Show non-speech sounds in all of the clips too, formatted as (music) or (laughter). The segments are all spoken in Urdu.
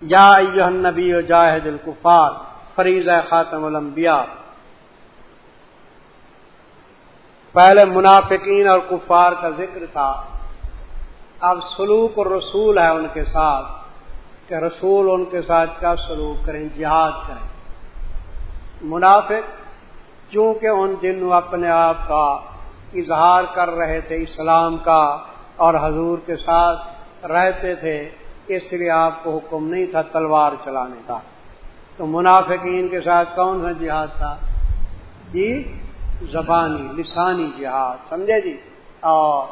یا نبی و جاہد الکفار، فریض خاتم الانبیاء۔ پہلے منافقین اور کفار کا ذکر تھا، اب سلوک اور رسول ہے ان کے ساتھ، کہ رسول ان کے ساتھ کیا سلوک کریں، جہاد کریں۔ منافق، چونکہ ان دنوں اپنے آپ کا اظہار کر رہے تھے، اسلام کا اور حضور کے ساتھ رہتے تھے اس لیے آپ کو حکم نہیں تھا تلوار چلانے کا۔ تو منافقین کے ساتھ کون سا جہاد تھا؟ جی زبانی، لسانی جہاد، سمجھے جی؟ اور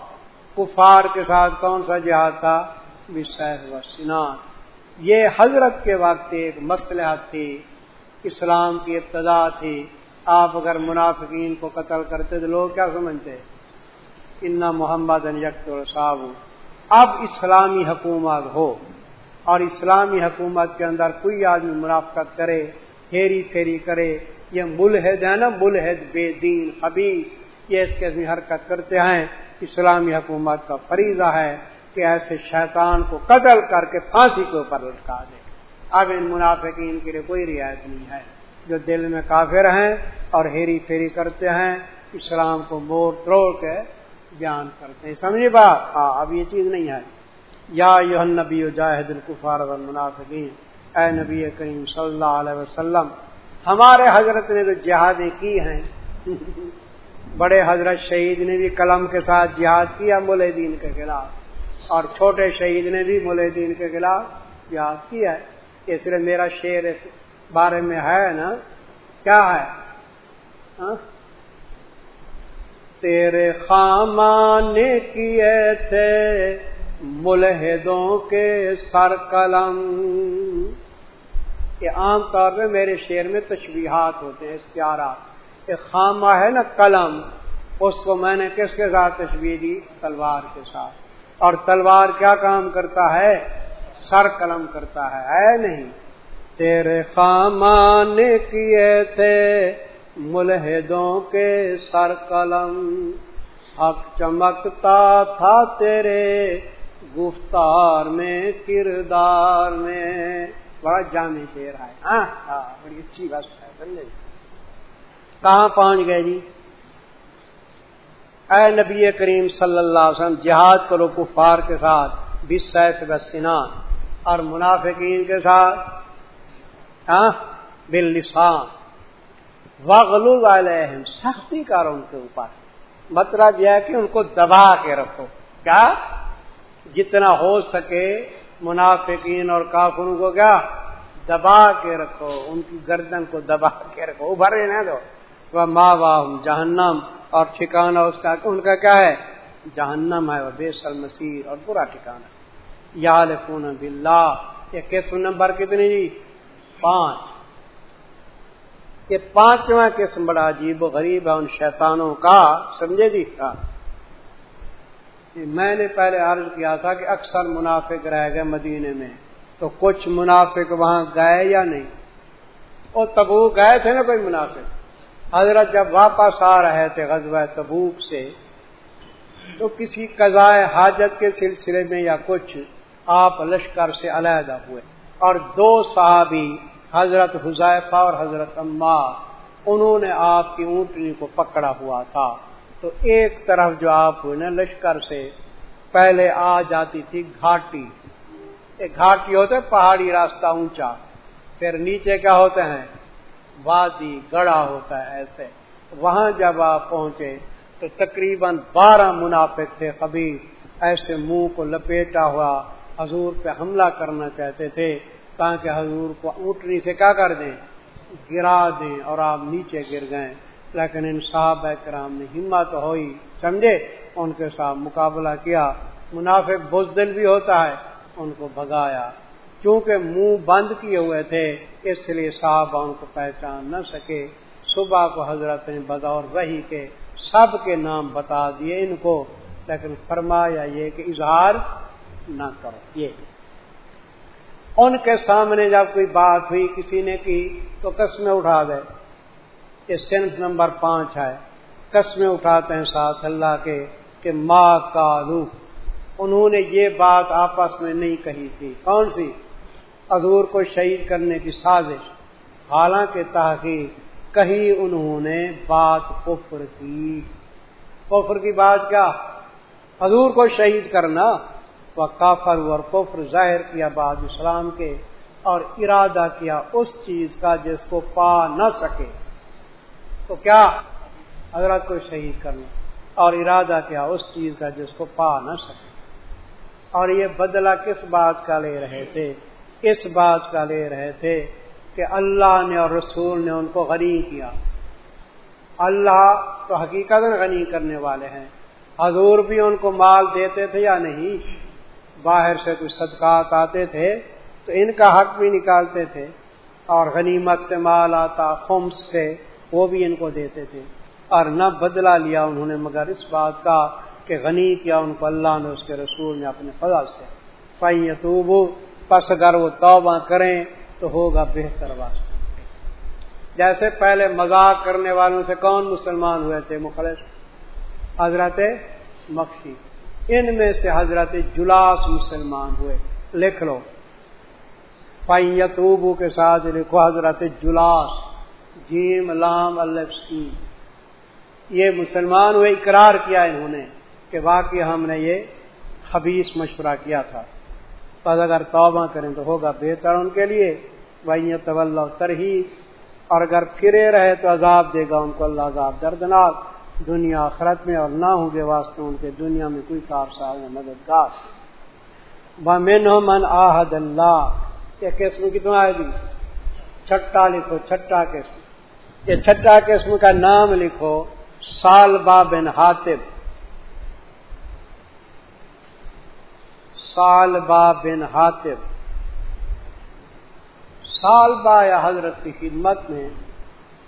کفار کے ساتھ کون سا جہاد تھا؟ و سنان یہ حضرت کے وقت ایک مسلحت تھی، اسلام کی ابتدا تھی۔ آپ اگر منافقین کو قتل کرتے تو لوگ کیا سمجھتے؟ ان محمد یکت صاحب۔ اب اسلامی حکومت ہو اور اسلامی حکومت کے اندر کوئی آدمی منافقت کرے پھیری پھیری کرے، یہ ملحد ہے نا، ملحد بے دین، حبیب، یہ اس کے حرکت کرتے ہیں۔ اسلامی حکومت کا فریضہ ہے کہ ایسے شیطان کو قتل کر کے پھانسی کے اوپر لٹکا دے۔ اب ان منافقین کے لیے کوئی رعایت نہیں ہے۔ جو دل میں کافر ہیں اور ہیری پھیری کرتے ہیں، اسلام کو موڑ توڑ کے بیان کرتے ہیں۔ سمجھے بات؟ ہاں اب یہ چیز نہیں ہے۔ یا یو نبی جاہد القفار المنافقین اے نبی کریم صلی اللہ علیہ وسلم، ہمارے حضرت نے تو جہادیں کی ہیں، بڑے حضرت شہید نے بھی قلم کے ساتھ جہاد کیا مول دین کے خلاف، اور چھوٹے شہید نے بھی مول دین کے خلاف جہاد کیا ہے۔ اس لیے میرا شعر اس بارے میں ہے نا؟ کیا ہے؟ ہاں؟ تیرے خامان کیے تھے ملحدوں کے سر قلم یہ عام طور پہ میرے شعر میں تشبیہات ہوتے ہیں، اختیارات۔ ایک خامہ ہے نا قلم، اس کو میں نے کس کے ساتھ تشبیح دی؟ تلوار کے ساتھ۔ اور تلوار کیا کام کرتا ہے؟ سر قلم کرتا ہے اے نہیں۔ تیرے خامان کیے تھے ملحدوں کے سر قلم، حق چمکتا تھا تیرے گفتار میں، کردار میں۔ بڑا جامع شیر ہے۔ ہاں ہاں بڑی اچھی بس ہے، سمجھے۔ کہاں پہنچ گئے جی؟ اے نبی کریم صلی اللہ علیہ وسلم، جہاد کرو کفار کے ساتھ بس سنان اور منافقین کے ساتھ۔ ہاں بل لسان وغلو علیہم سختی کر ان کے اوپر۔ مطلب یہ ہے کہ ان کو دبا کے رکھو۔ کیا؟ جتنا ہو سکے منافقین اور کافروں کو کیا؟ دبا کے رکھو، ان کی گردن کو دبا کے رکھو۔ ابھرے نہ دو وہ ماں باہ جہنم اور ٹھکانا اس کا، ان کا کیا ہے؟ جہنم ہے وہ بے سل مسیر اور برا ٹھکانا یا لکھون بلّہ یہ کس نمبر کتنی جی پانچ۔ یہ پانچواں قسم بڑا عجیب و غریب ہے ان شیطانوں کا، سمجھے جی؟ ہاں۔ کا میں نے پہلے عرض کیا تھا کہ اکثر منافق رہ گئے مدینے میں، تو کچھ منافق وہاں گئے یا نہیں؟ وہ تبو گئے تھے نا کوئی منافق؟ حضرت جب واپس آ رہے تھے غزوہ تبوک سے، تو کسی قضائے حاجت کے سلسلے میں یا کچھ آپ لشکر سے علیحدہ ہوئے۔ اور دو صحابی حضرت حذیفہ اور حضرت عمار، انہوں نے آپ کی اونٹنی کو پکڑا ہوا تھا۔ تو ایک طرف جو آپ نا لشکر سے، پہلے آ جاتی تھی گھاٹی۔ ایک گھاٹی ہوتے پہاڑی راستہ اونچا۔ پھر نیچے کیا ہوتے ہیں؟ وادی گڑا ہوتا ہے ایسے۔ وہاں جب آپ پہنچے، تو تقریباً بارہ منافق تھے کبھی ایسے منہ کو لپیٹا ہوا، حضور پہ حملہ کرنا چاہتے تھے۔ تاکہ حضور کو اونٹنی سے کیا کر دیں؟ گرا دیں اور آپ نیچے گر گئے لیکن ان صاحب کرام نے ہمت ہوئی، سمجھے؟ ان کے ساتھ مقابلہ کیا۔ منافق بزدل بھی ہوتا ہے، ان کو بھگایا۔ چونکہ منہ بند کیے ہوئے تھے، اس لیے صاحب ان کو پہچان نہ سکے۔ صبح کو حضرت نے بدور وہی کے سب کے نام بتا دیے ان کو، لیکن فرمایا یہ کہ اظہار نہ کرو۔ یہ۔ ان کے سامنے جب کوئی بات ہوئی، کسی نے کی تو قسمیں اٹھا گئے یہ صنف نمبر پانچ ہے۔ قسمیں اٹھاتے ہیں ساتھ اللہ کے کہ ماں کا روح انہوں نے یہ بات آپس میں نہیں کہی تھی۔ کون سی؟ حضور کو شہید کرنے کی سازش۔ حالانکہ تحقیق کہیں انہوں نے بات کفر کی۔ کفر کی بات کیا؟ حضور کو شہید کرنا؟ وہ کافر اور کفر ظاہر کیا، بعد اسلام کے اور ارادہ کیا اس چیز کا جس کو پا نہ سکے۔ تو کیا؟ حضرت کو شہید کرنا۔ اور ارادہ کیا اس چیز کا جس کو پا نہ سکے۔ اور یہ بدلہ کس بات کا لے رہے تھے؟ اس بات کا لے رہے تھے کہ اللہ نے اور رسول نے ان کو غنی کیا۔ اللہ تو حقیقت غنی کرنے والے ہیں۔ حضور بھی ان کو مال دیتے تھے یا نہیں؟ باہر سے کچھ صدقات آتے تھے تو ان کا حق بھی نکالتے تھے اور غنیمت سے مال آتا، خمس سے، وہ بھی ان کو دیتے تھے۔ اور نہ بدلہ لیا انہوں نے، مگر اس بات کا کہ غنی کیا ان کو اللہ نے، اس کے رسول نے اپنے فضل سے۔ پائی پس اگر وہ توبہ کریں تو ہوگا بہتر واسطہ۔ جیسے پہلے مذاق کرنے والوں سے کون مسلمان ہوئے تھے؟ مخلص۔ حضرت مکھی۔ ان میں سے حضرت جلاس مسلمان ہوئے۔ لکھ لو۔ پائیتوبو کے ساتھ لکھو حضرت جلاس۔ جیم لام الفسی یہ مسلمان ہوئے، اقرار کیا انہوں نے کہ واقعی ہم نے یہ خبیص مشورہ کیا تھا۔ بس اگر توبہ کریں تو ہوگا بہتر ان کے لیے۔ وہی طول ترہی اور اگر پھرے رہے تو عذاب دے گا ان کو اللہ عذاب دردناک۔ دنیا آخرت میں اور نہ ہوں گے واسطے ان کے دنیا میں کوئی کار صاحب مددگار۔ من من آحد اللہ۔ یہ قسم کی آئے گی جی۔ چھٹا لکھو، چھٹا قسم۔ یہ چھٹا قسم کا نام لکھو سال با بن ہاتب سال با بن ہاتب سال با یا حضرت کی خدمت میں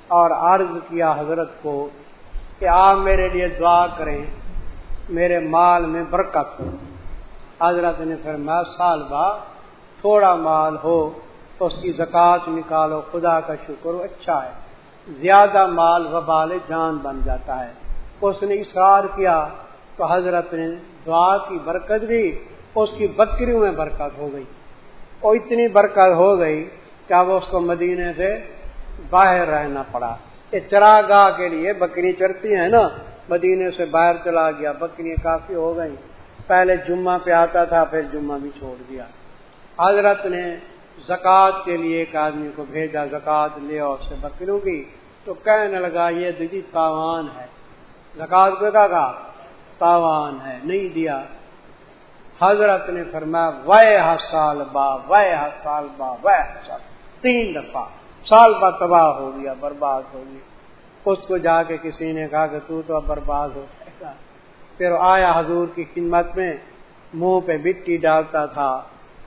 اور عرض کیا حضرت کو کہ آپ میرے لیے دعا کریں، میرے مال میں برکت ہو۔ حضرت نے پھر میں سال بعد تھوڑا مال ہو تو اس کی زکوٰۃ نکالو، خدا کا شکر اچھا ہے۔ زیادہ مال وبال جان بن جاتا ہے۔ اس نے اشار کیا تو حضرت نے دعا کی برکت دی اس کی بکریوں میں برکت ہو گئی۔ اور اتنی برکت ہو گئی کیا وہ اس کو مدینے سے باہر رہنا پڑا۔ چرا گاہ کے لیے بکری چرتی ہیں نا، مدینے سے باہر چلا گیا، بکریاں کافی ہو گئی پہلے جمعہ پہ آتا تھا، پھر جمعہ بھی چھوڑ دیا۔ حضرت نے زکوٰۃ کے لیے ایک آدمی کو بھیجا، زکوٰۃ لے اور سے بکریوں کی تو کہنے لگا، یہ دیدی تاوان ہے۔ زکوٰۃ کو کہا تاوان ہے، نہیں دیا۔ حضرت نے فرمایا، وے سال با، وے سال با، وے سال تین دفعہ۔ سال بعد تباہ ہو گیا، برباد ہو گیا۔ اس کو جا کے کسی نے کہا کہ تو اب برباد ہو جائے گا۔ پھر آیا حضور کی خدمت میں، منہ پہ مٹی ڈالتا تھا۔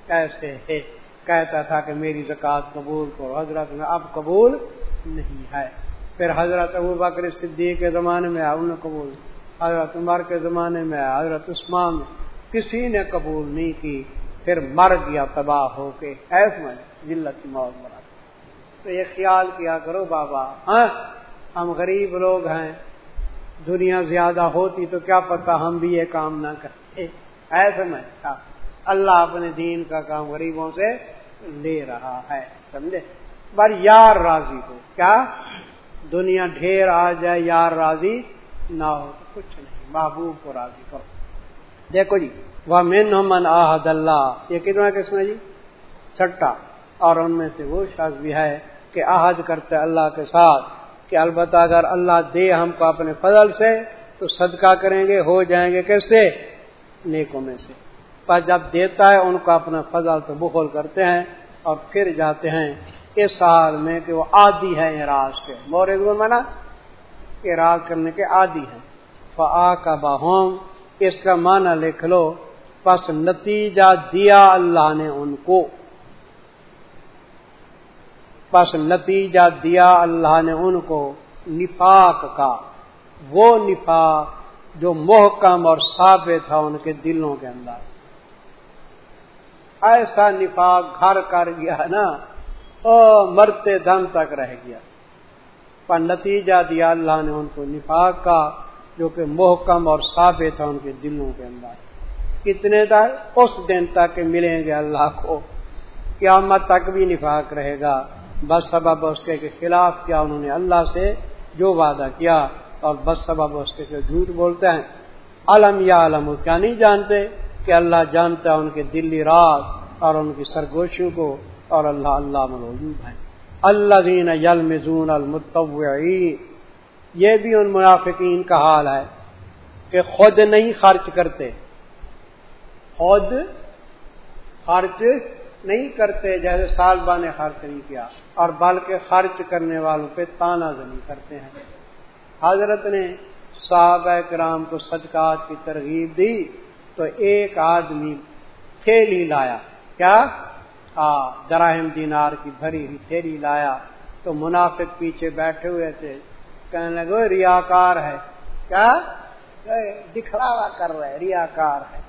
کیسے کہتا تھا کہ میری زکوٰۃ قبول کرو۔ حضرت میں اب قبول نہیں ہے۔ پھر حضرت ابو بکر صدیق کے زمانے میں آیا، انہوں نے قبول۔ حضرت عمر کے زمانے میں آیا، حضرت عثمان کسی نے قبول نہیں کی۔ پھر مر گیا، تباہ ہو کے۔ ایس میں ذلت کی موت مرا۔ تو یہ خیال کیا کرو بابا ہاں؟ ہم غریب لوگ ہیں، دنیا زیادہ ہوتی تو کیا پتا ہم بھی یہ کام نہ کرتے ایسے میں اللہ اپنے دین کا کام غریبوں سے لے رہا ہے، سمجھے؟ پر یار راضی ہو، کیا؟ دنیا ڈھیر آ جائے، یار راضی نہ ہو، تو کچھ نہیں، محبوب کو راضی کرو۔ دیکھو جی وہ من من آحد اللہ، یہ کتنا قسم ہے جی؟ چھٹا، اور ان میں سے وہ شخص بھی ہے کہ عہد کرتے اللہ کے ساتھ کہ البتہ اگر اللہ دے ہم کو اپنے فضل سے، تو صدقہ کریں گے، ہو جائیں گے کیسے؟ نیکوں میں سے۔ پر جب دیتا ہے، ان کو اپنا فضل تو بخول کرتے ہیں اور پھر جاتے ہیں اس حال میں کہ وہ عادی ہے اراض کے۔ مورے منا اراض کرنے کے عادی ہیں۔ فا کا باہوم اس کا معنی لکھ لو۔ پس نتیجہ دیا اللہ نے ان کو۔ بس نتیجہ دیا اللہ نے ان کو، نفاق کا۔ وہ نفاق جو محکم اور ثابت تھا ان کے دلوں کے اندر۔ ایسا نفاق گھر کر گیا نا او مرتے دم تک رہ گیا۔ پر نتیجہ دیا اللہ نے ان کو نفاق کا، جو کہ محکم اور ثابت تھا ان کے دلوں کے اندر۔ کتنے تک اس دن تک ملیں گے اللہ کو۔ قیامت تک بھی نفاق رہے گا۔ بس سبب اس کے خلاف کیا انہوں نے اللہ سے جو وعدہ کیا اور بس سبب اس کے جھوٹ بولتے ہیں۔ علم یا علم کیا نہیں جانتے کہ اللہ جانتا ہے ان کے دلی رات اور ان کی سرگوشیوں کو اور اللہ اللہ موجود ہے اللہ دین یلمزون المتوعین یہ بھی ان منافقین کا حال ہے کہ خود نہیں خرچ کرتے۔ خود خرچ نہیں کرتے جیسے سال نے خرچ نہیں کیا اور بلکہ خرچ کرنے والوں پہ تانا زنی کرتے ہیں۔ حضرت نے صحابہ کرام کو صدقات کی ترغیب دی، تو ایک آدمی تھیلی لایا۔ کیا؟ دراہم دینار کی بھری ہوئی تھیلی لایا۔ تو منافق پیچھے بیٹھے ہوئے تھے۔ کہنے لگے ریاکار ہے۔ کیا؟ دکھلاوا کر رہے ریاکار ہے۔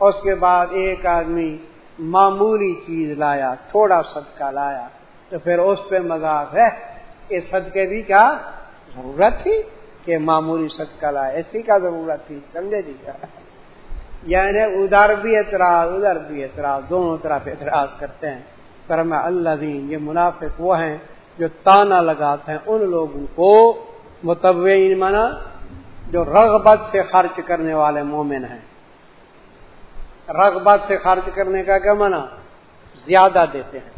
اس کے بعد ایک آدمی معمولی چیز لایا، تھوڑا صدقہ لایا، تو پھر اس پہ مذاق ہے اس صدقے بھی کیا ضرورت تھی کہ معمولی صدقہ لایا، اس کی کیا ضرورت تھی؟ سمجھے جی؟ کیا یعنی ادھر بھی اعتراض، ادھر بھی اعتراض، دونوں طرف اعتراض کرتے ہیں۔ پر اللہ دین یہ منافق وہ ہیں جو تانا لگاتے ہیں، ان لوگوں کو متوین مانا، جو رغبت سے خرچ کرنے والے مومن ہیں۔ رغبت سے خرچ کرنے کا کیا منع زیادہ دیتے ہیں۔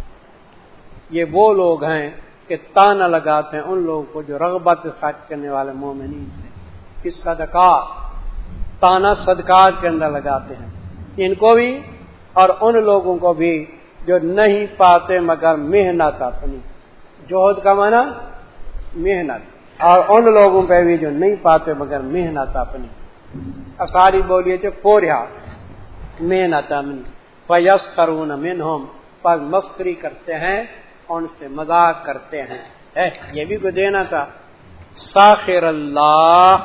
یہ وہ لوگ ہیں کہ تانا لگاتے ہیں ان لوگوں کو جو رغبت سے خرچ کرنے والے مومنین سے اس صدقات تانا صدقات کے اندر لگاتے ہیں۔ ان کو بھی اور ان لوگوں کو بھی جو نہیں پاتے مگر محنت اپنی۔ جوہد کا معنی محنت۔ اور ان لوگوں پہ بھی جو نہیں پاتے مگر محنت اپنی۔ ساری بولیے تھے پوریا محنت امن فیس کرون من ہوم پر مسکری کرتے ہیں، اور ان سے مذاق کرتے ہیں۔ یہ بھی کوئی دینا تھا؟ ساخر اللہ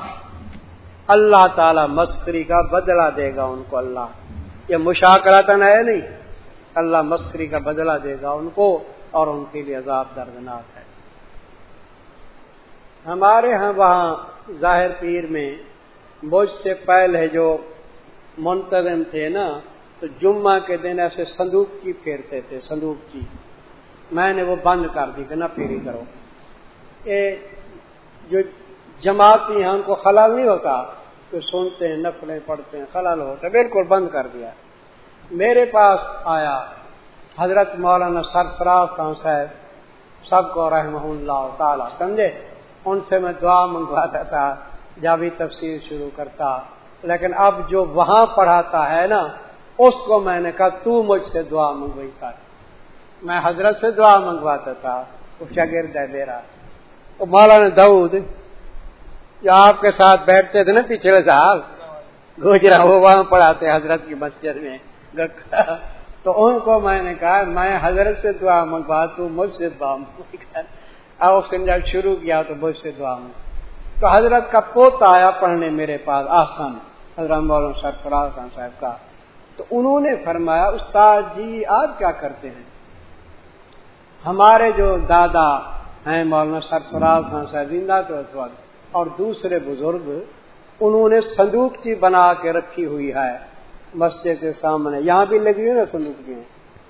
اللہ تعالی مسکری کا بدلہ دے گا ان کو اللہ۔ یہ مشاکراتن ہے نہیں؟ اللہ مسکری کا بدلہ دے گا ان کو، اور ان کے لیے عذاب دردناک ہے۔ ہمارے ہاں وہاں ظاہر پیر میں، مجھ سے پہلے جو منتظم تھے نا، تو جمعہ کے دن ایسے صندوق کی پھیرتے تھے، صندوق کی۔ میں نے وہ بند کر دی کہ نہ پھیری کرو۔ اے، جو جماعتی ہیں ان کو خلال نہیں ہوتا کہ سنتے ہیں نفلیں پڑھتے ہیں خلال ہوتا بالکل بند کر دیا۔ میرے پاس آیا حضرت مولانا سرفراز خان صاحب، سب کو رحم اللہ تعالی، سمجھے؟ ان سے میں دعا منگواتا تھا، جب بھی تفسیر شروع کرتا۔ لیکن اب جو وہاں پڑھاتا ہے نا، اس کو میں نے کہا، تو مجھ سے دعا منگوئی کر میں حضرت سے دعا منگواتا تھا، وہ شاگرد ہے میرا۔ وہ مولانا دعود جو آپ کے ساتھ بیٹھتے تھے نا پچھلے سال۔ گوجرا وہ وہاں پڑھاتے حضرت کی مسجد میں۔ تو ان کو میں نے کہا، میں حضرت سے دعا منگوا، تو مجھ سے دعا منگوا اب اس نے جب شروع کیا، تو مجھ سے دعا منگوا تو حضرت کا پوتا آیا پڑھنے میرے پاس آسان۔ حضرت مولانا سرفراز خان صاحب کا۔ تو انہوں نے فرمایا، استاد جی آپ کیا کرتے ہیں؟ ہمارے جو دادا ہیں، مولانا سرفراز خان صاحب، زندہ تو اس وقت، اور دوسرے بزرگ، انہوں نے صندوق جی بنا کے رکھی ہوئی ہے، مسجد کے سامنے۔ یہاں بھی لگی ہوئی نا صندوق جی؟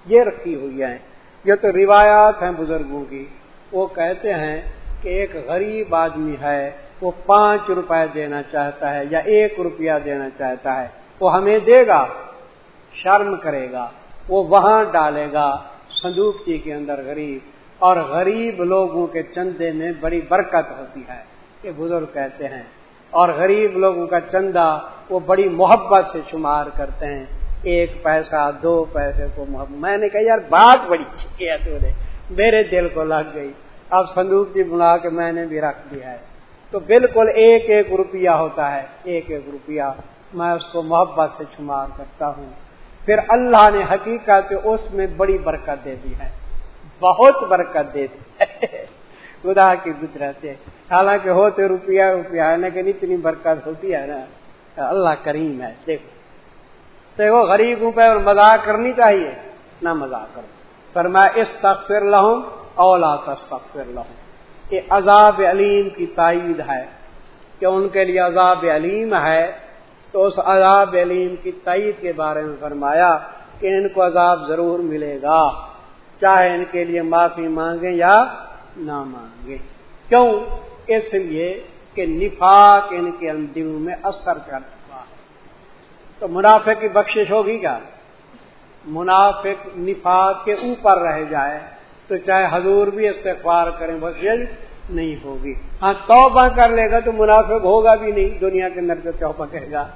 یہ رکھی ہوئی ہیں یہ تو روایات ہیں بزرگوں کی۔ وہ کہتے ہیں کہ ایک غریب آدمی ہے وہ پانچ روپے دینا چاہتا ہے یا ایک روپیہ دینا چاہتا ہے، وہ ہمیں دے گا، شرم کرے گا، وہ وہاں ڈالے گا صندوق جی کے اندر غریب۔ اور غریب لوگوں کے چندے میں بڑی برکت ہوتی ہے، یہ بزرگ کہتے ہیں۔ اور غریب لوگوں کا چندہ وہ بڑی محبت سے شمار کرتے ہیں۔ ایک پیسہ، دو پیسے کو محبت میں نے کہا، یار بات بڑی اچھی ہے تو میرے دل کو لگ گئی۔ اب صندوق جی بنا کے میں نے بھی رکھ دیا ہے۔ تو بالکل ایک ایک روپیہ ہوتا ہے، ایک ایک روپیہ۔ میں اس کو محبت سے شمار کرتا ہوں۔ پھر اللہ نے حقیقت اس میں بڑی برکت دے دی ہے۔ بہت برکت دے دی ہے۔ خدا کی گزرت ہے۔ حالانکہ ہوتے روپیہ روپیہ ہے، لیکن اتنی برکت ہوتی ہے نا۔ اللہ کریم ہے۔ دیکھو۔ دیکھو غریبوں پہ اور مزاق کرنی چاہیے۔ نہ مزاق کرو۔ پر میں اس تخر لہوں اولا تستغفر لہوں کہ عذاب علیم کی تائید ہے کہ ان کے لیے عذاب علیم ہے، تو اس عذاب علیم کی تائید کے بارے میں فرمایا کہ ان کو عذاب ضرور ملے گا، چاہے ان کے لیے معافی مانگیں یا نہ مانگے۔ کیوں؟ اس لیے کہ نفاق ان کے دلوں میں اثر کر چکا ہے۔ تو منافع کی بخشش ہوگی کیا؟ منافق نفاق کے اوپر رہ جائے۔ تو چاہے حضور بھی استغفار کریں بخش نہیں ہوگی۔ ہاں توبہ کر لے گا تو منافق ہوگا بھی نہیں، دنیا کے اندر تو توبہ کہے گا۔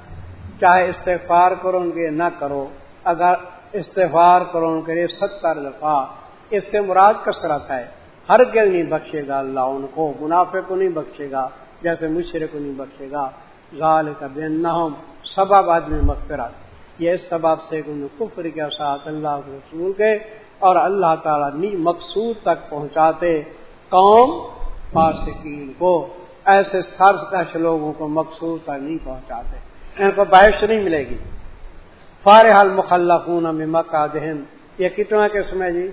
چاہے استغفار کرو ان کے نہ کرو۔ اگر استغفار کرو ان کے لیے ستر دفعہ اس سے مراد کثرت ہے۔ ہر گل نہیں بخشے گا اللہ ان کو منافع کو نہیں بخشے گا، جیسے مشرے کو نہیں بخشے گا۔ غال کا بین نہ سبب آدمی مغفرت۔ یہ اس سبب سے کفر کے ساتھ اللہ کے رسول کے۔ اور اللہ تعالیٰ نی مقصود تک پہنچاتے قوم فاسقین کو۔ ایسے کش لوگوں کو مقصود تک نہیں پہنچاتے۔ ان کو بحث نہیں ملے گی۔ فارح المخلفون میں مکہ دہن۔ یہ کتنا قسم ہے جی؟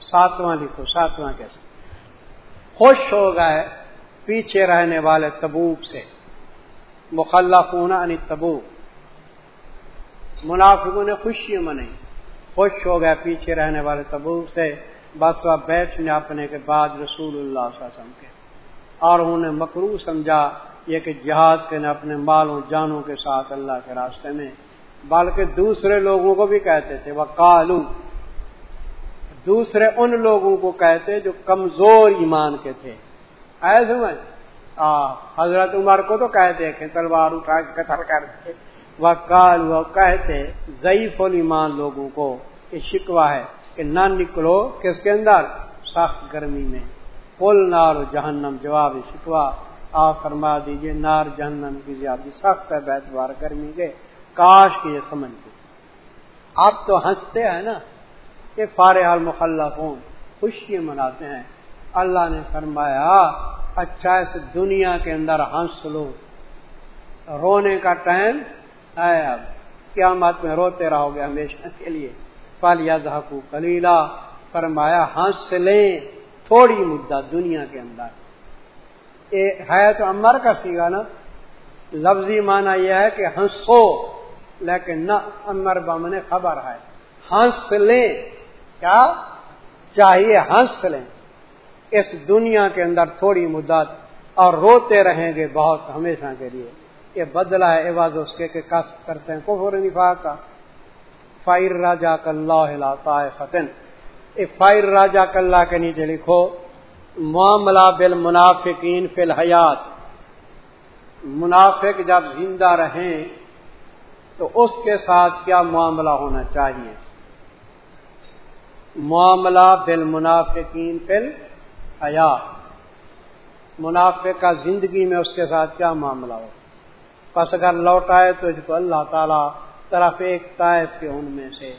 ساتواں لکھو، ساتواں قسم۔ خوش ہو گئے پیچھے رہنے والے تبوک سے۔ مخلفون ان تبوک۔ منافقوں نے خوشی منائی۔ خوش ہو گیا پیچھے رہنے والے تبوک سے بس وہ بیٹھنے اپنے کے بعد رسول اللہ صلی اللہ علیہ وسلم کے۔ اور انہوں نے مکرو سمجھا، یہ کہ جہاد کے نے اپنے مالوں جانوں کے ساتھ اللہ کے راستے میں، بلکہ دوسرے لوگوں کو بھی کہتے تھے وہ کالو دوسرے ان لوگوں کو کہتے جو کمزور ایمان کے تھے۔ ایسے میں حضرت عمر کو تو کہتے کہ تلوار اٹھا کے قتل کرتے وہ کال وہ کہتے، ضعیف المان لوگوں کو یہ شکوا ہے کہ نہ نکلو کس کے اندر؟ سخت گرمی میں۔ پل نار جہنم، جواب شکوا آپ فرما دیجیے، نار جہنم کی زیادہ سخت ہے بیتوار گرمی کے۔ کاش کی یہ سمجھ اب تو ہنستے ہیں نا کہ فارحال مخلف ہوں خوشی مناتے ہیں۔ اللہ نے فرمایا اچھا اس دنیا کے اندر ہنس لو۔ رونے کا ٹائم ہے اب کیا میں روتے رہو گے ہمیشہ کے لیے۔ پل یا کلیلا فرمایا ہنس لیں، تھوڑی مدت دنیا کے اندر۔ ہے تو امر کا سیگا نا، لفظی معنی یہ ہے کہ ہنسو، لیکن نہ امر بمن خبر ہے۔ ہنس لیں، کیا؟ چاہیے ہنس لیں۔ اس دنیا کے اندر تھوڑی مدت اور روتے رہیں گے بہت ہمیشہ کے لیے۔ یہ بدلا ہے، عوض اس کے کہ کسب کرتے ہیں کفر نفا کا۔ فائر راجا کلّہ فتن فائر راجا کلّہ کے نیچے لکھو، معاملہ بال منافقین فی الحیات۔ منافق جب زندہ رہیں تو اس کے ساتھ کیا معاملہ ہونا چاہیے؟ معاملہ بال منافقین فی الحیات۔ منافق کا زندگی میں اس کے ساتھ کیا معاملہ ہو پس اگر لوٹائے تو اس کو اللہ تعالی طرف ایک طائف کے ان میں سے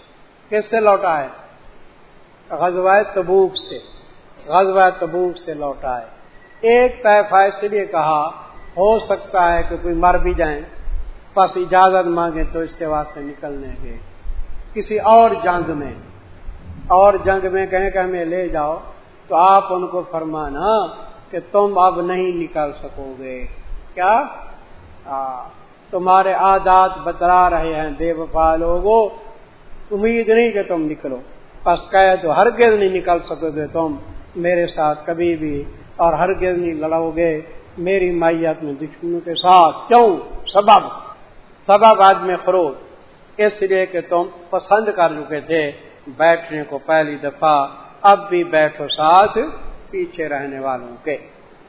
کس سے لوٹائے غزوائے تبوک سے، غزوہ تبوک سے لوٹا ہے ایک طیفہ اس لیے کہا، ہو سکتا ہے کہ کوئی مر بھی جائیں بس اجازت مانگے تو اس کے واسطے نکلنے کے کسی اور جنگ میں، اور جنگ میں کہیں کہ ہمیں لے جاؤ، تو آپ ان کو فرمانا کہ تم اب نہیں نکل سکو گے۔ کیا؟ ہاں، تمہارے عادات بتلا رہے ہیں بے وفا لوگوں امید نہیں کہ تم نکلو۔ بس کہے تو ہر گرد نہیں نکل سکو گے تم۔ میرے ساتھ کبھی بھی اور ہر نہیں لڑو گے۔ میری مائیت میں دشمنوں کے ساتھ۔ کیوں؟ سبب۔ سبب آدمی خروج۔ اس لیے کہ تم پسند کر چکے تھے۔ بیٹھنے کو پہلی دفعہ۔ اب بھی بیٹھو ساتھ پیچھے رہنے والوں کے۔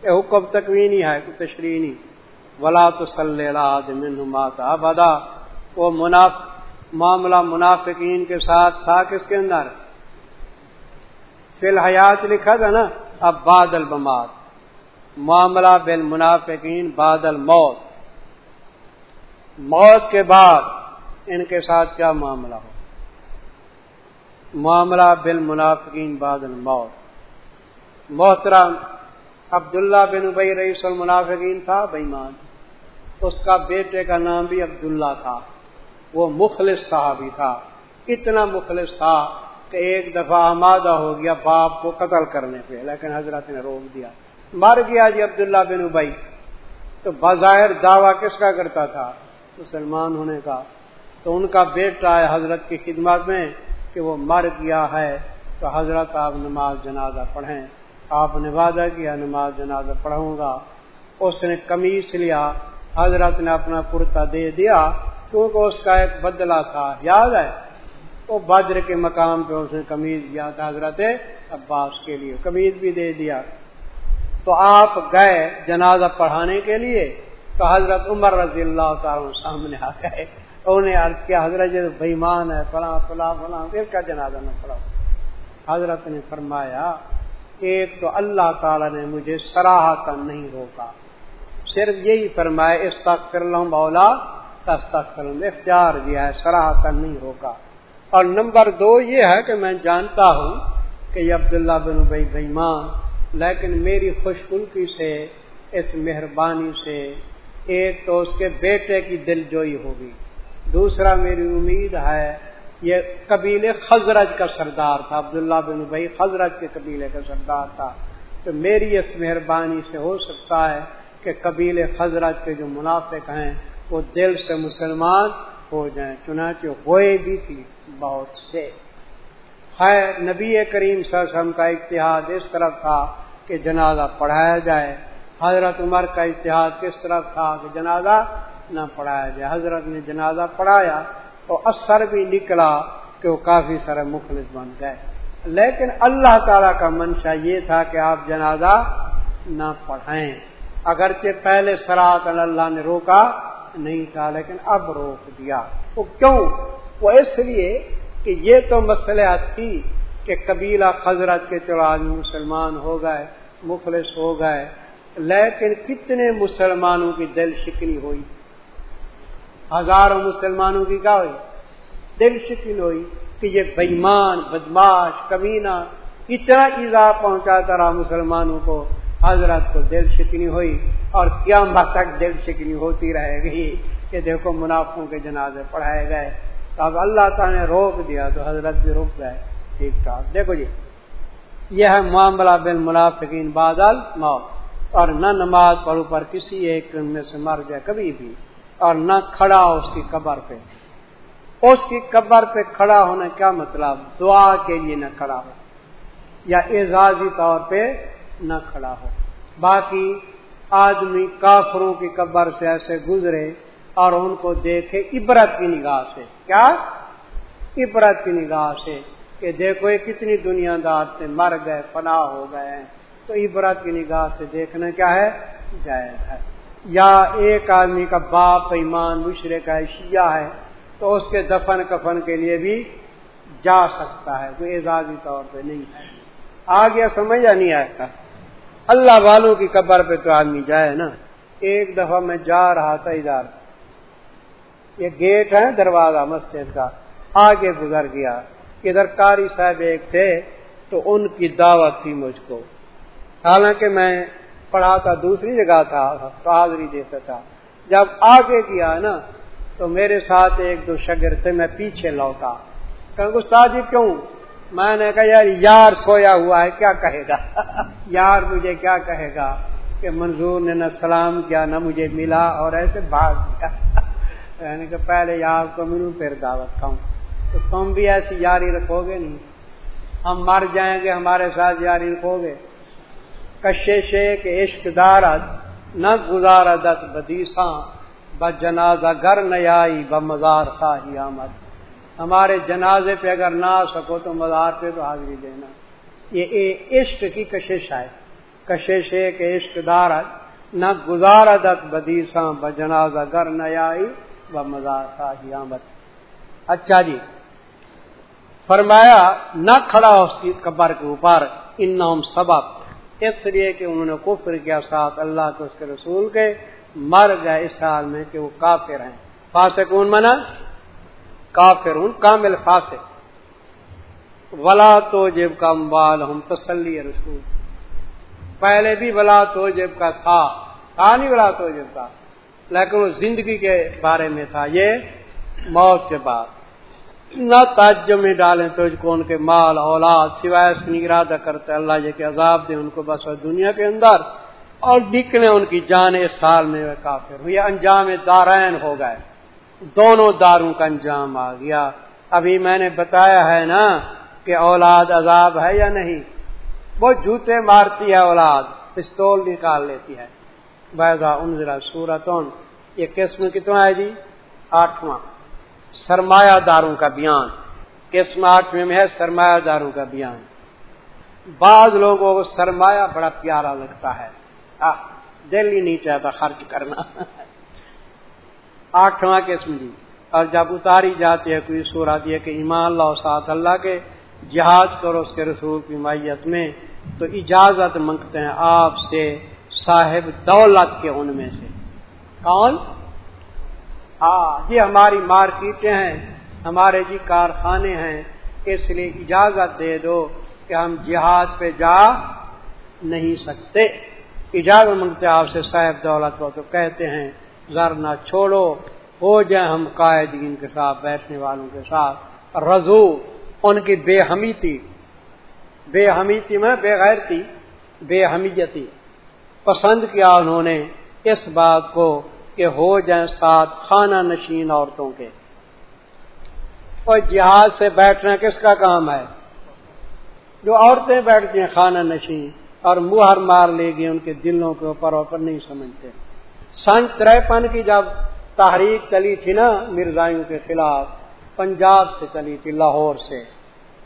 یہ حکم تک بھی نہیں ہے تشریح نہیں ولا تو مات ابدا۔ وہ مناف، معاملہ منافقین کے ساتھ تھا کس کے اندر؟ فی الحیات لکھا تھا نا، اب بادل بمار معاملہ بل منافقین بادل موت موت کے بعد ان کے ساتھ کیا معاملہ ہو؟ معاملہ بل منافقین بادل موت محترم عبداللہ بن ابئی رئیس المنافقین تھا بےمان اس کا بیٹے کا نام بھی عبداللہ تھا۔ وہ مخلص صحابی تھا۔ اتنا مخلص تھا کہ ایک دفعہ آمادہ ہو گیا باپ کو قتل کرنے پہ، لیکن حضرت نے روک دیا۔ مر گیا جی عبداللہ بن ابئی تو بظاہر دعویٰ کس کا کرتا تھا؟ مسلمان ہونے کا۔ تو ان کا بیٹا ہے حضرت کی خدمت میں کہ وہ مر گیا ہے۔ تو حضرت آپ نماز جنازہ پڑھیں۔ آپ نے وعدہ کیا، نماز جنازہ پڑھوں گا۔ اس نے کمیز لیا۔ حضرت نے اپنا کرتا دے دیا کیونکہ اس کا ایک بدلہ تھا، یاد ہے؟ وہ بدر کے مقام پہ اس نے کمیز دیا تھا حضرت عباس کے لیے کمیز بھی دے دیا۔ تو آپ گئے جنازہ پڑھانے کے لیے، تو حضرت عمر رضی اللہ تعالیٰ سامنے آ گئے۔ انہیں عرض کیا، حضرت بےمان ہے، فلاں فلاں فلاں، پھر کا جنازہ نہ پڑھا حضرت نے فرمایا، ایک تو اللہ تعالی نے مجھے سراہتا نہیں روکا۔ صرف یہی فرمایا اس تک کر لوں بولا تس اختیار دیا ہے سراہتا نہیں روکا۔ اور نمبر دو یہ ہے کہ میں جانتا ہوں کہ یہ عبداللہ بن بھائی بےمان لیکن میری خوش خلقی سے، اس مہربانی سے ایک تو اس کے بیٹے کی دل جوئی ہوگی۔ دوسرا میری امید ہے، یہ قبیلے خزرج کا سردار تھا، عبداللہ بن بھائی خزرج کے قبیلے کا سردار تھا۔ تو میری اس مہربانی سے ہو سکتا ہے کہ قبیل خزرج کے جو منافق ہیں، وہ دل سے مسلمان ہو جائیں۔ چنانچہ ہوئے بھی تھی بہت سے۔ خیر، نبی کریم سسم کا اتحاد اس طرف تھا کہ جنازہ پڑھایا جائے۔ حضرت عمر کا اتحاد کس طرف تھا کہ جنازہ نہ پڑھایا جائے۔ حضرت نے جنازہ پڑھایا تو اثر بھی نکلا کہ وہ کافی سارے مخلص بن گئے۔ لیکن اللہ تعالی کا منشا یہ تھا کہ آپ جنازہ نہ پڑھائیں۔ اگرچہ پہلے سراط اللہ نے روکا نہیں تھا، لیکن اب روک دیا۔ وہ کیوں؟ وہ اس لیے کہ یہ تو مسئلہ تھی کہ قبیلہ خزرت کے چلو آدمی مسلمان ہو گئے مخلص ہو گئے، لیکن کتنے مسلمانوں کی دل شکنی ہوئی۔ ہزاروں مسلمانوں کی کیا ہوئی؟ دل شکن ہوئی کہ یہ بےمان بدماش، کمینہ، اتنا ایزا پہنچاتا رہا مسلمانوں کو۔ حضرت کو دل شکنی ہوئی اور کیا تک دل شکنی ہوتی رہے گی کہ دیکھو منافقوں کے جنازے پڑھائے گئے۔ تو اب اللہ تعالیٰ نے روک دیا تو حضرت بھی رک گئے۔ ٹھیک ٹھاک۔ دیکھو جی یہ ہے معاملہ بل منافقین بادل موت اور نہ نماز پڑھو پر کسی ایک میں سے مر جائے کبھی بھی۔ اور نہ کھڑا اس کی قبر پہ۔ اس کی قبر پہ کھڑا ہونا کیا مطلب دعا کے لیے نہ کھڑا ہو۔ یا اعزازی طور پہ نہ کھڑا ہو۔ باقی آدمی کافروں کی قبر سے ایسے گزرے اور ان کو دیکھے عبرت کی نگاہ سے۔ کیا؟ عبرت کی نگاہ سے کہ دیکھو یہ کتنی دنیا دار سے مر گئے پناہ ہو گئے ہیں۔ تو عبرت کی نگاہ سے دیکھنا کیا ہے؟ جائز ہے۔ یا ایک آدمی کا باپ ایمان مشرق ہے، شیعہ ہے، تو اس کے دفن کفن کے لیے بھی جا سکتا ہے، کوئی اعزازی طور پہ نہیں ہے۔ آ گیا سمجھ یا نہیں آئے اللہ والوں کی قبر پہ تو آدمی جائے نا، ایک دفعہ میں جا رہا تھا ادھر۔ یہ گیٹ ہے دروازہ، مسجد کا۔ آگے گزر گیا۔ ادھر کاری صاحب ایک تھے، تو ان کی دعوت تھی مجھ کو۔ حالانکہ میں پڑھا تھا دوسری جگہ تھا، حاضری دیتا تھا۔ جب آگے کیا نا، تو میرے ساتھ ایک دو شگر تھے، میں پیچھے لوٹا۔ کہ استاد جی کیوں؟ میں نے کہا، یار یار سویا ہوا ہے، کیا کہے گا؟ (laughs) یار مجھے کیا کہے گا کہ منظور نے نہ سلام کیا، نہ مجھے ملا اور ایسے بھاگ گیا. (laughs) میں نے کہا، پہلے یار کو ملوں، پھر دعوت کھاؤں تو تم بھی ایسی یاری رکھو گے نہیں؟ ہم مر جائیں گے، ہمارے ساتھ یاری رکھو گے کشش کے عشق دارت نہ گزار دت بدیساں ب جنازہ گر نیائی ب مزار خواہی آمد۔ ہمارے جنازے پہ اگر نہ آ سکو تو مزار پہ تو حاضری دینا۔ یہ عشق کی کشش ہے۔ کشش کے عشق دارت نہ گزار دت بدیساں ب جنازہ گر نیائی ب مزار خواہی آمد اچھا جی فرمایا، نہ کھڑا اس کی قبر کے اوپر۔ ان سبق۔ اس لیے کہ انہوں نے کفر کیا، ساتھ اللہ کے اس کے رسول کے۔ مر گئے اس حال میں کہ وہ کافر ہیں۔ فاسق کون منا۔ کافر ان کامل فاسق ولا تو جیب کا امبال ہم تسلی رسول۔ پہلے بھی ولا تو جیب کا تھا تھا نہیں ولا تو جیب کا۔ لیکن وہ زندگی کے بارے میں تھا۔ یہ موت کے بعد۔ نہ تاجم میں ڈالیں تو کو ان کے مال، اولاد، سوائے اس کی ارادہ کرتے اللہ یہ کہ عذاب دیں ان کو بس دنیا کے اندر۔ اور نکلے ان کی جان اس سال میں وہ کافر ہوئی انجام دارین ہو گئے۔ دونوں داروں کا انجام آ گیا۔ ابھی میں نے بتایا ہے نا کہ اولاد عذاب ہے یا نہیں؟ وہ جوتے مارتی ہے اولاد، پستول نکال لیتی ہے۔ بیضا انزلہ سورتون یہ قسم کتنا ہے جی؟ آٹھواں۔ سرمایہ داروں کا بیان۔ قسم آٹھویں میں ہے، سرمایہ داروں کا بیان۔ بعض لوگوں کو سرمایہ بڑا پیارا لگتا ہے۔ دل ہی نہیں چاہتا خرچ کرنا۔ آٹھواں قسم جی اور جب اتاری جاتی ہے کوئی سورت یہ کہ ایمان اللہ ساتھ اللہ کے جہاد کرو، اس کے رسول کی مائیت میں۔ تو اجازت منگتے ہیں آپ سے صاحب دولت کے ان میں سے۔ کون؟ ہاں یہ ہماری مارکیٹیں ہیں، ہمارے جی کارخانے ہیں۔ اس لیے اجازت دے دو کہ ہم جہاد پہ جا نہیں سکتے۔ اجازت منگتے آپ سے صاحب دولت کو، تو کہتے ہیں ذر نہ چھوڑو۔ ہو جائیں ہم قائدین کے ساتھ، بیٹھنے والوں کے ساتھ۔ رضو، ان کی بے حمیتی۔ بے حمیتی میں بے غیرتی، بے حمیتی۔ پسند کیا انہوں نے اس بات کو کہ ہو جائیں ساتھ خانہ نشین عورتوں کے۔ اور جہاز سے بیٹھنا کس کا کام ہے؟ جو عورتیں بیٹھتی ہیں خانہ نشین اور مہر مار لے گی، ان کے دلوں کے اوپر اوپر نہیں سمجھتے۔ سن تریپن کی جب تحریک چلی تھی نا مرزائیوں کے خلاف، پنجاب سے چلی تھی، لاہور سے۔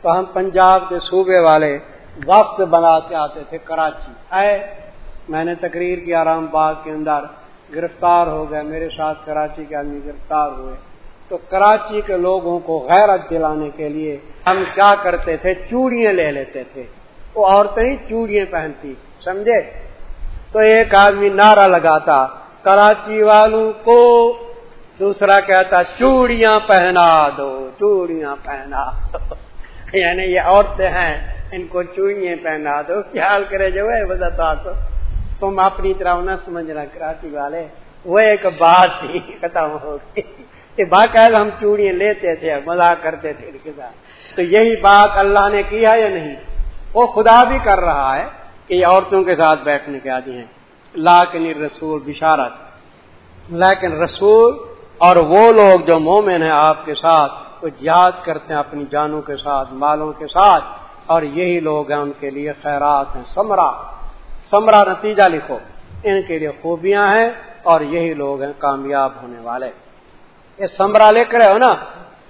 تو ہم پنجاب کے صوبے والے وقت بناتے آتے تھے کراچی۔ اے، میں نے تقریر کی آرام باغ کے اندر، گرفتار ہو گئے، میرے ساتھ کراچی کے آدمی گرفتار ہوئے۔ تو کراچی کے لوگوں کو غیرت دلانے کے لیے ہم کیا کرتے تھے؟ چوڑیاں لے لیتے تھے۔ وہ عورتیں ہی چوڑیاں پہنتی، سمجھے؟ تو ایک آدمی نعرہ لگاتا کراچی والوں کو دوسرا کہتا، چوڑیاں پہنا دو، چوڑیاں پہنا دو۔ (laughs) یعنی یہ عورتیں ہیں، ان کو چوڑیاں پہنا دو۔ خیال کرے جو ہے بتا تو تم اپنی طرح نہ سمجھنا کراچی والے۔ وہ ایک بات تھی (laughs) ختم ہو گئی۔ باقاعدہ ہم چوڑیاں لیتے تھے مزاق کرتے تھے ان کے ساتھ۔ تو یہی بات اللہ نے کیا یا نہیں؟ وہ خدا بھی کر رہا ہے کہ یہ عورتوں کے ساتھ بیٹھنے کے عادی ہیں۔ لاکن رسول بشارت لیکن رسول اور وہ لوگ جو مومن ہیں آپ کے ساتھ وہ یاد کرتے ہیں اپنی جانوں کے ساتھ مالوں کے ساتھ اور یہی لوگ ہیں ان کے لیے خیرات ہیں۔ سمرا سمرا نتیجہ لکھو۔ ان کے لیے خوبیاں ہیں اور یہی لوگ ہیں کامیاب ہونے والے۔ یہ سمرا لے کر ہو نا؟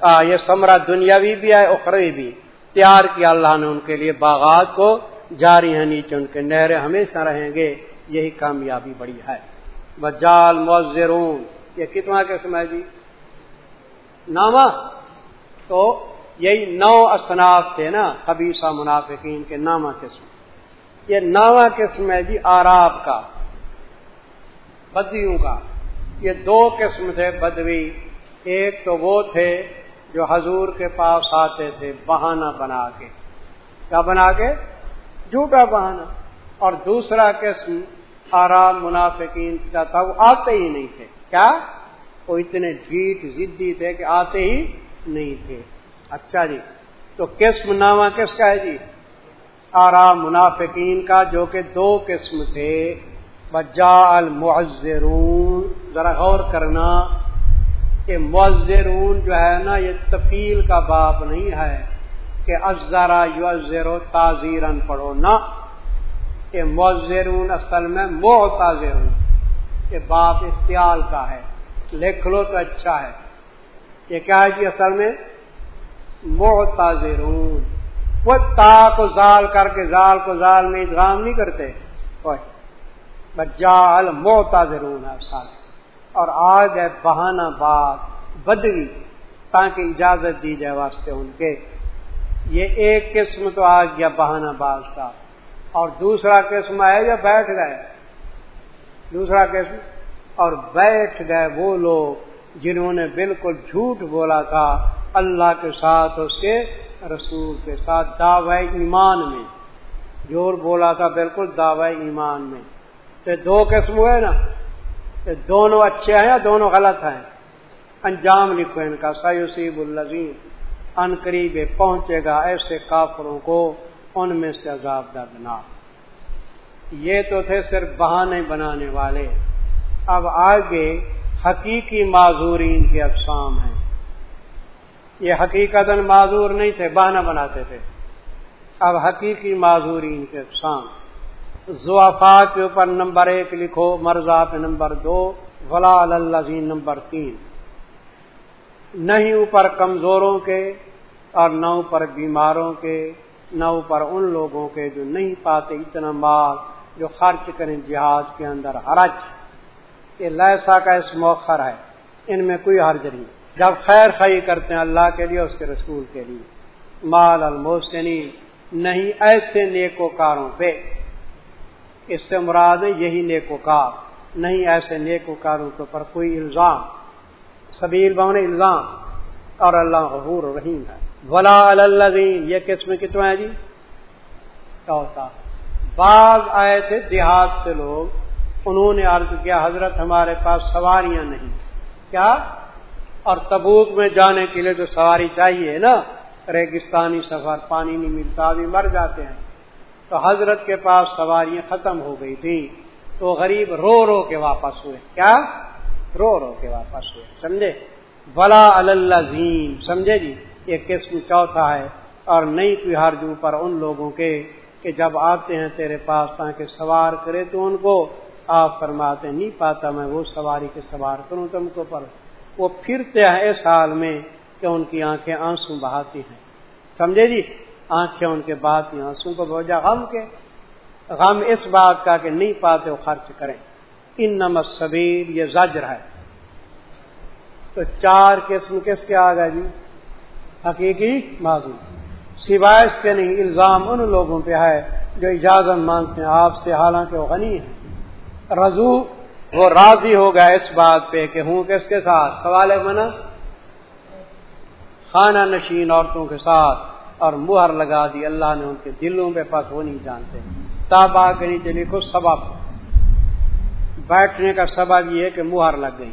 آ, یہ سمرا دنیاوی بھی ہے اخروی بھی۔ تیار کیا اللہ نے ان کے لیے باغات کو جاری ہیں نیچے ان کے نہریں ہمیشہ رہیں گے۔ یہی کامیابی بڑی ہے۔ بجال مؤزرون یہ کتنا قسم ہے جی نامہ؟ تو یہی نو اصناف تھے نا خبیصہ منافقین کے نامہ قسم یہ نامہ قسم ہے جی آراب کا، بدیوں کا۔ یہ دو قسم تھے، بدوی۔ ایک تو وہ تھے جو حضور کے پاس آتے تھے بہانہ بنا کے۔ کیا بنا کے؟ جھوٹا بہانہ۔ اور دوسرا قسم آرام منافقین کا تھا، وہ آتے ہی نہیں تھے۔ کیا؟ وہ اتنے ڈھیٹ ضدی تھے کہ آتے ہی نہیں تھے۔ اچھا جی تو قسم نامہ کس کا ہے جی؟ آرام منافقین کا، جو کہ دو قسم تھے۔ بجا المعذرون، ذرا غور کرنا کہ معذرون جو ہے نا، یہ تفیل کا باب نہیں ہے کہ ازرا یو تازیرن پڑھو۔ نا کہ معذرون اصل میں محتاظرون یہ باپ اختیال کا ہے، لکھ لو تو اچھا ہے۔ یہ کیا ہے جی اصل میں؟ محتاظرون وہ تا کو زال کر کے زال کو زال میں ادغام نہیں کرتے۔ جال محتاظرون ہے اصل اور آج ہے بہانہ بات بدری تاکہ اجازت دی جائے واسطے ان کے۔ یہ ایک قسم تو آ گیا بہانہ باز کا۔ اور دوسرا قسم ہے یا بیٹھ گئے۔ دوسرا قسم، اور بیٹھ گئے وہ لوگ جنہوں نے بالکل جھوٹ بولا تھا اللہ کے ساتھ اس کے رسول کے ساتھ دعوی ایمان میں۔ جور بولا تھا بالکل دعوی ایمان میں۔ تو دو قسم ہوئے نا دونوں اچھے ہیں یا دونوں غلط ہیں؟ انجام لکھو ان کا، سیوسیب الزیم ان قریب پہنچے گا ایسے کافروں کو۔ ان میں سے عذاب دردناک۔ یہ تو تھے صرف بہانے بنانے والے۔ اب آگے حقیقی معذورین کے اقسام ہیں۔ یہ حقیقت معذور نہیں تھے، بہانہ بناتے تھے۔ اب حقیقی معذوری ان کے اقسام۔ زوافا کے اوپر نمبر ایک لکھو مرزا پہ نمبر دو ولا اللہ نمبر تین۔ نہیں اوپر کمزوروں کے اور نہ اوپر بیماروں کے۔ نہ اوپر ان لوگوں کے جو نہیں پاتے اتنا مال جو خرچ کریں جہاز کے اندر حرج۔ یہ لہسا کا اس موخر ہے۔ ان میں کوئی حرج نہیں۔ جب خیر خی کرتے ہیں اللہ کے لیے، اس کے رسول کے لیے۔ مال المحسنی، نہیں ایسے نیکوکاروں پہ۔ اس سے مراد ہے یہی نیکوکار۔ نہیں ایسے نیکوکاروں کے اوپر کوئی الزام۔ سبیل بون الزام۔ اور اللہ غفور رحیم ہے۔ ولا الدین یہ قسم کتنا ہے جی؟ چوتھا بعض آئے تھے دیہات سے لوگ، انہوں نے عرض کیا، حضرت ہمارے پاس سواریاں نہیں۔ کیا؟ اور تبوک میں جانے کے لیے جو سواری چاہیے نا، ریگستانی سفر، پانی نہیں ملتا، ابھی مر جاتے ہیں۔ تو حضرت کے پاس سواریاں ختم ہو گئی تھی تو غریب رو رو کے واپس ہوئے۔ کیا؟ رو رو کے واپس ہوئے۔ سمجھے؟ بلا الزیم سمجھے جی؟ یہ قسم چوتھا ہے اور نہیں کوئی جو پر ان لوگوں کے کہ جب آتے ہیں تیرے پاس تاکہ سوار کرے تو ان کو آپ فرماتے نہیں پاتا میں وہ سواری کے سوار کروں تم کو پر وہ پھرتے ہیں اس حال میں کہ ان کی آنکھیں آنسو بہاتی ہیں۔ سمجھے جی؟ آنکھیں ان کے بہاتی آنسو کو بوجھا۔ غم کے، غم اس بات کا کہ نہیں پاتے، وہ خرچ کریں۔ ان نمت سبیر یہ زجر ہے۔ تو چار قسم کس کے آ گئے جی؟ حقیقی معذور۔ سوائے اس کے نہیں، الزام ان لوگوں پہ ہے جو اجازت مانگتے ہیں، آپ سے حالانکہ وہ غنی ہے رضو، وہ راضی ہو گیا اس بات پہ کہ ہوں کس کے ساتھ؟ سوال منا۔ خانہ نشین عورتوں کے ساتھ اور مہر لگا دی، اللہ نے ان کے دلوں پہ پس وہ نہیں جانتے۔ تابا کے نیچے لکھو سبب۔ بیٹھنے کا سبب یہ ہے کہ مہر لگ گئی۔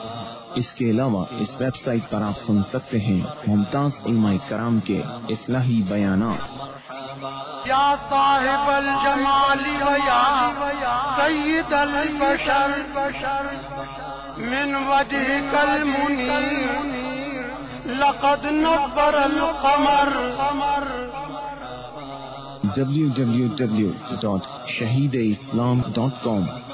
اس کے علاوہ اس ویب سائٹ پر آپ سن سکتے ہیں ممتاز علماء کرام کے اصلاحی بیانات۔ یا صاحب الجمال ویا سید البشر من وجهك المنير لقد نبر القمر۔ www.shahideislam.com